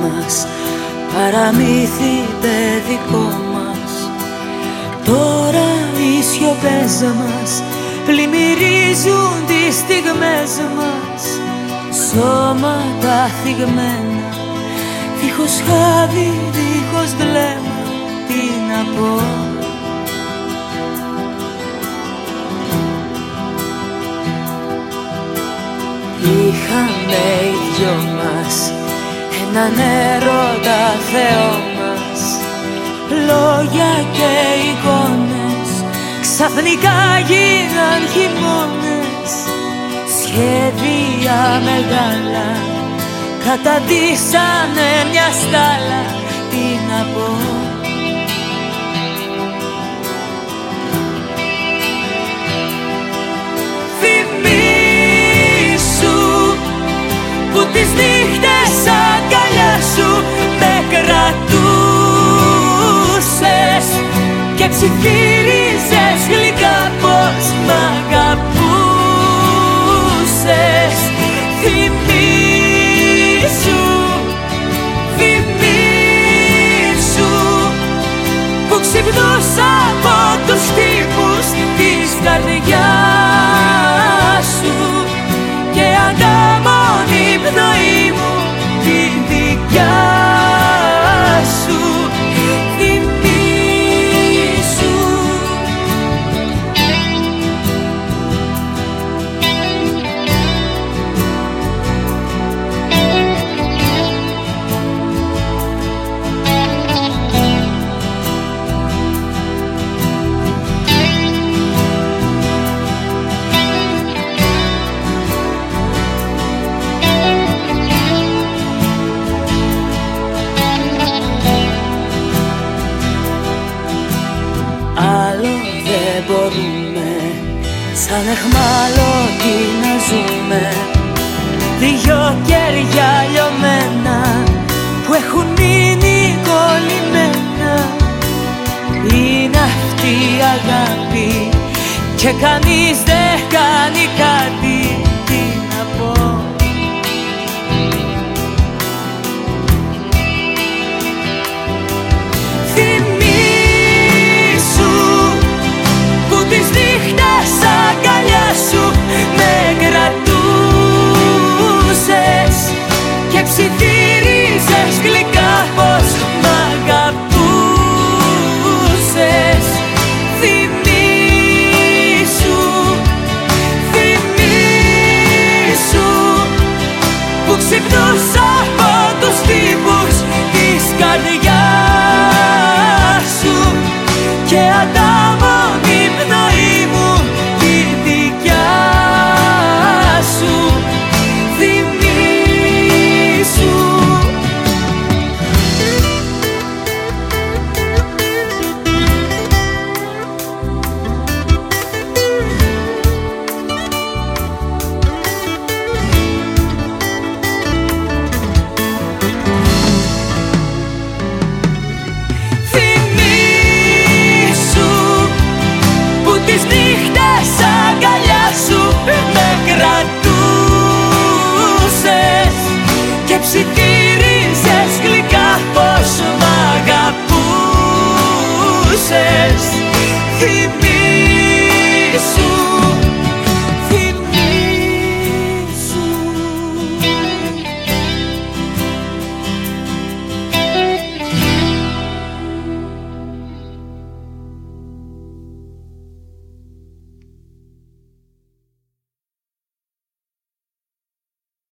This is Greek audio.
μας. Παραμύθι παιδικό μας. Τώρα οι σιωπές μας Πλημμυρίζουν τις στιγμές μας. Σώματα θυγμένα Δίχως χάδι, δίχως βλέμμα Τι να πω. Είχαμε οι δυο μας έναν έρωτα Θεό μας. Λόγια και εικόνες ξαφνικά γίναν χειμώνες. Σχέδια μεγάλα καταντήσανε μια στάλα Τι να πω. Τις νύχτες και ψιθύριζες Σαν εχμάλωτοι να ζούμε Δυο κέρια λιωμένα Που έχουν μείνει κολλημένα. Είναι αυτή η αγάπη Και κανείς δεν και αγαπούσες Θυμήσου